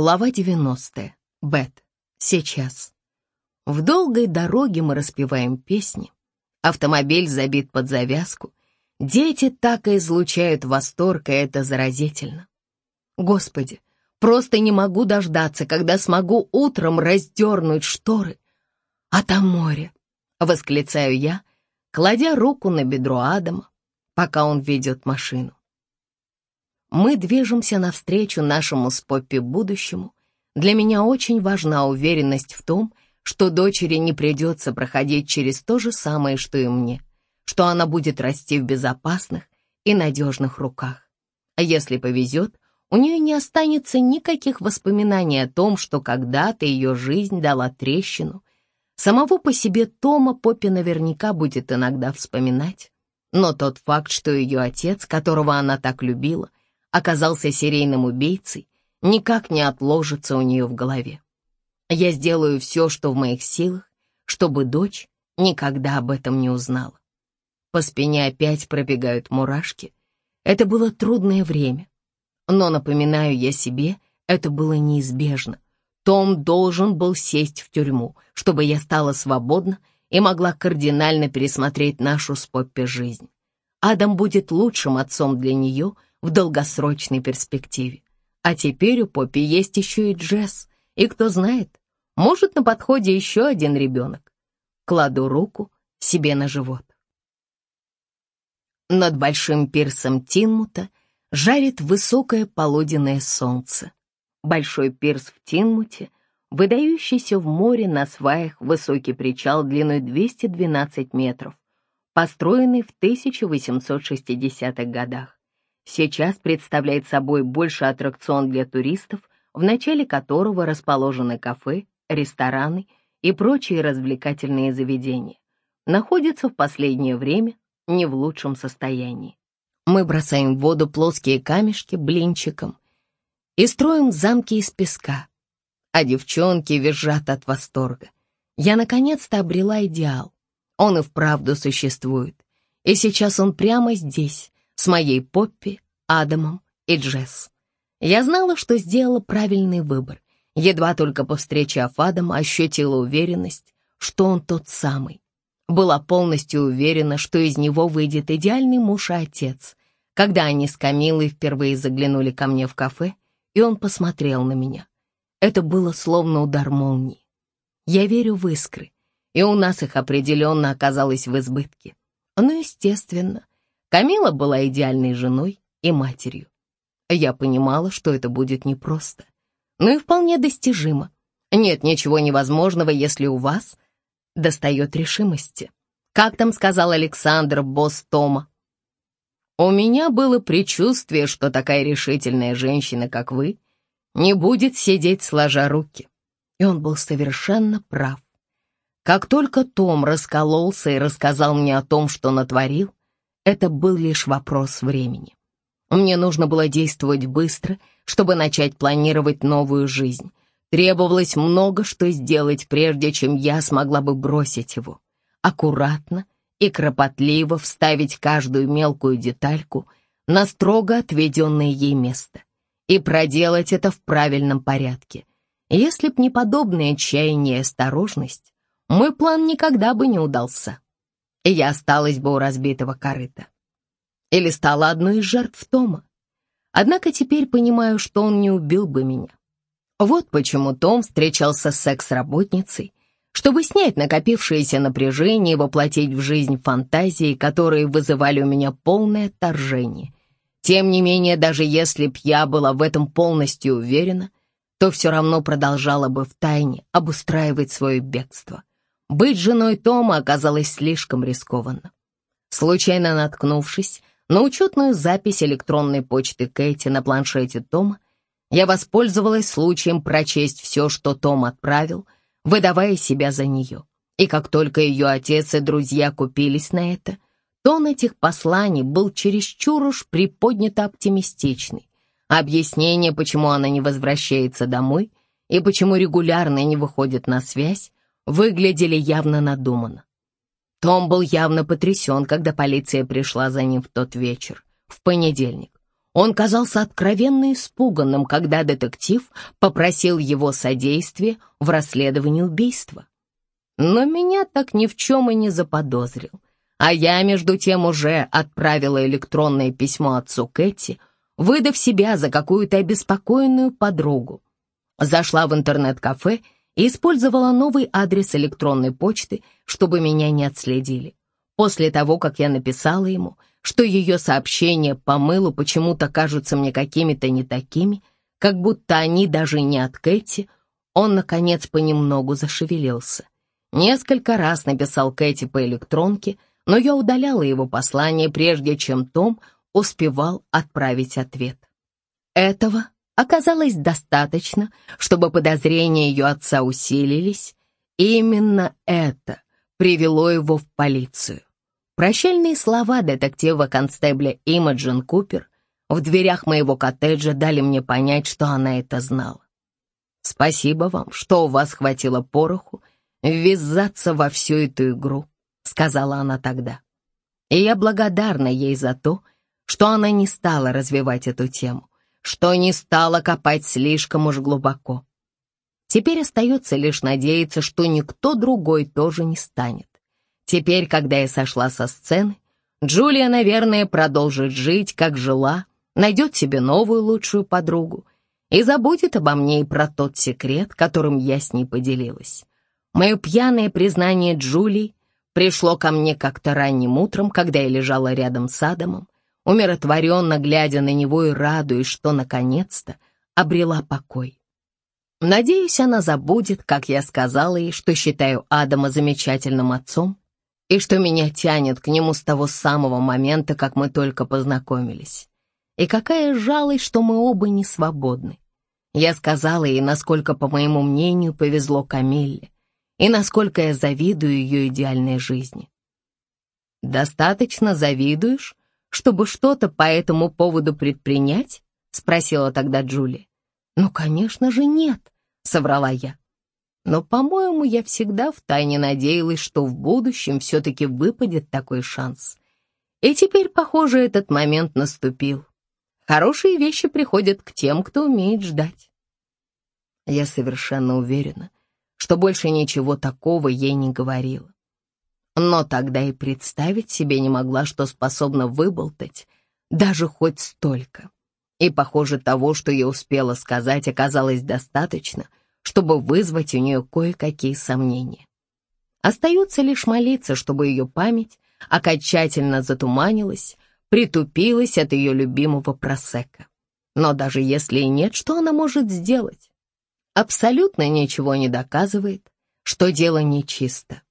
Глава 90. Бет. Сейчас. В долгой дороге мы распеваем песни. Автомобиль забит под завязку. Дети так и излучают восторг, и это заразительно. Господи, просто не могу дождаться, когда смогу утром раздернуть шторы. А там море, восклицаю я, кладя руку на бедро Адама, пока он ведет машину. Мы движемся навстречу нашему с Поппи будущему. Для меня очень важна уверенность в том, что дочери не придется проходить через то же самое, что и мне, что она будет расти в безопасных и надежных руках. А если повезет, у нее не останется никаких воспоминаний о том, что когда-то ее жизнь дала трещину. Самого по себе Тома Поппи наверняка будет иногда вспоминать. Но тот факт, что ее отец, которого она так любила, оказался серийным убийцей, никак не отложится у нее в голове. Я сделаю все, что в моих силах, чтобы дочь никогда об этом не узнала. По спине опять пробегают мурашки. Это было трудное время. Но, напоминаю я себе, это было неизбежно. Том должен был сесть в тюрьму, чтобы я стала свободна и могла кардинально пересмотреть нашу с Поппи жизнь. Адам будет лучшим отцом для нее — в долгосрочной перспективе. А теперь у Поппи есть еще и Джесс, и кто знает, может на подходе еще один ребенок. Кладу руку себе на живот. Над большим пирсом Тинмута жарит высокое полуденное солнце. Большой пирс в Тинмуте, выдающийся в море на сваях высокий причал длиной 212 метров, построенный в 1860-х годах сейчас представляет собой больше аттракцион для туристов, в начале которого расположены кафе, рестораны и прочие развлекательные заведения. Находится в последнее время не в лучшем состоянии. Мы бросаем в воду плоские камешки блинчиком и строим замки из песка, а девчонки визжат от восторга. Я наконец-то обрела идеал. Он и вправду существует. И сейчас он прямо здесь, с моей Поппи, Адамом и Джесс. Я знала, что сделала правильный выбор. Едва только повстречав Адама, ощутила уверенность, что он тот самый. Была полностью уверена, что из него выйдет идеальный муж и отец. Когда они с Камилой впервые заглянули ко мне в кафе, и он посмотрел на меня. Это было словно удар молнии. Я верю в искры, и у нас их определенно оказалось в избытке. Но, естественно, Камила была идеальной женой и матерью. Я понимала, что это будет непросто, но и вполне достижимо. Нет ничего невозможного, если у вас достает решимости. Как там сказал Александр, босс Тома? У меня было предчувствие, что такая решительная женщина, как вы, не будет сидеть сложа руки. И он был совершенно прав. Как только Том раскололся и рассказал мне о том, что натворил, это был лишь вопрос времени. Мне нужно было действовать быстро, чтобы начать планировать новую жизнь. Требовалось много что сделать, прежде чем я смогла бы бросить его. Аккуратно и кропотливо вставить каждую мелкую детальку на строго отведенное ей место и проделать это в правильном порядке. Если б не подобное отчаяние и осторожность, мой план никогда бы не удался и я осталась бы у разбитого корыта. Или стала одной из жертв Тома. Однако теперь понимаю, что он не убил бы меня. Вот почему Том встречался с секс-работницей, чтобы снять накопившееся напряжение и воплотить в жизнь фантазии, которые вызывали у меня полное отторжение. Тем не менее, даже если б я была в этом полностью уверена, то все равно продолжала бы втайне обустраивать свое бегство. Быть женой Тома оказалось слишком рискованно. Случайно наткнувшись на учетную запись электронной почты Кэти на планшете Тома, я воспользовалась случаем прочесть все, что Том отправил, выдавая себя за нее. И как только ее отец и друзья купились на это, тон этих посланий был чересчур уж приподнято оптимистичный. Объяснение, почему она не возвращается домой и почему регулярно не выходит на связь, выглядели явно надуманно. Том был явно потрясен, когда полиция пришла за ним в тот вечер, в понедельник. Он казался откровенно испуганным, когда детектив попросил его содействия в расследовании убийства. Но меня так ни в чем и не заподозрил. А я, между тем, уже отправила электронное письмо отцу Кэти, выдав себя за какую-то обеспокоенную подругу. Зашла в интернет-кафе и использовала новый адрес электронной почты, чтобы меня не отследили. После того, как я написала ему, что ее сообщения по мылу почему-то кажутся мне какими-то не такими, как будто они даже не от Кэти, он, наконец, понемногу зашевелился. Несколько раз написал Кэти по электронке, но я удаляла его послание, прежде чем Том успевал отправить ответ. Этого оказалось достаточно, чтобы подозрения ее отца усилились. Именно это привело его в полицию. Прощальные слова детектива-констебля Имаджин Купер в дверях моего коттеджа дали мне понять, что она это знала. «Спасибо вам, что у вас хватило пороху ввязаться во всю эту игру», — сказала она тогда. И я благодарна ей за то, что она не стала развивать эту тему, что не стала копать слишком уж глубоко. Теперь остается лишь надеяться, что никто другой тоже не станет. Теперь, когда я сошла со сцены, Джулия, наверное, продолжит жить, как жила, найдет себе новую лучшую подругу и забудет обо мне и про тот секрет, которым я с ней поделилась. Мое пьяное признание Джулии пришло ко мне как-то ранним утром, когда я лежала рядом с Адамом, умиротворенно глядя на него и радуясь, что наконец-то обрела покой. Надеюсь, она забудет, как я сказала ей, что считаю Адама замечательным отцом, и что меня тянет к нему с того самого момента, как мы только познакомились. И какая жалость, что мы оба не свободны. Я сказала ей, насколько, по моему мнению, повезло Камилле, и насколько я завидую ее идеальной жизни. «Достаточно завидуешь, чтобы что-то по этому поводу предпринять?» — спросила тогда Джулия. «Ну, конечно же, нет», — соврала я. Но, по-моему, я всегда втайне надеялась, что в будущем все-таки выпадет такой шанс. И теперь, похоже, этот момент наступил. Хорошие вещи приходят к тем, кто умеет ждать. Я совершенно уверена, что больше ничего такого ей не говорила. Но тогда и представить себе не могла, что способна выболтать даже хоть столько. И, похоже, того, что я успела сказать, оказалось достаточно, чтобы вызвать у нее кое-какие сомнения. Остается лишь молиться, чтобы ее память окончательно затуманилась, притупилась от ее любимого просека. Но даже если и нет, что она может сделать? Абсолютно ничего не доказывает, что дело нечисто.